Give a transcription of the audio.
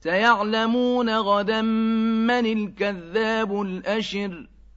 سيعلمون غدا من الكذاب الأشر.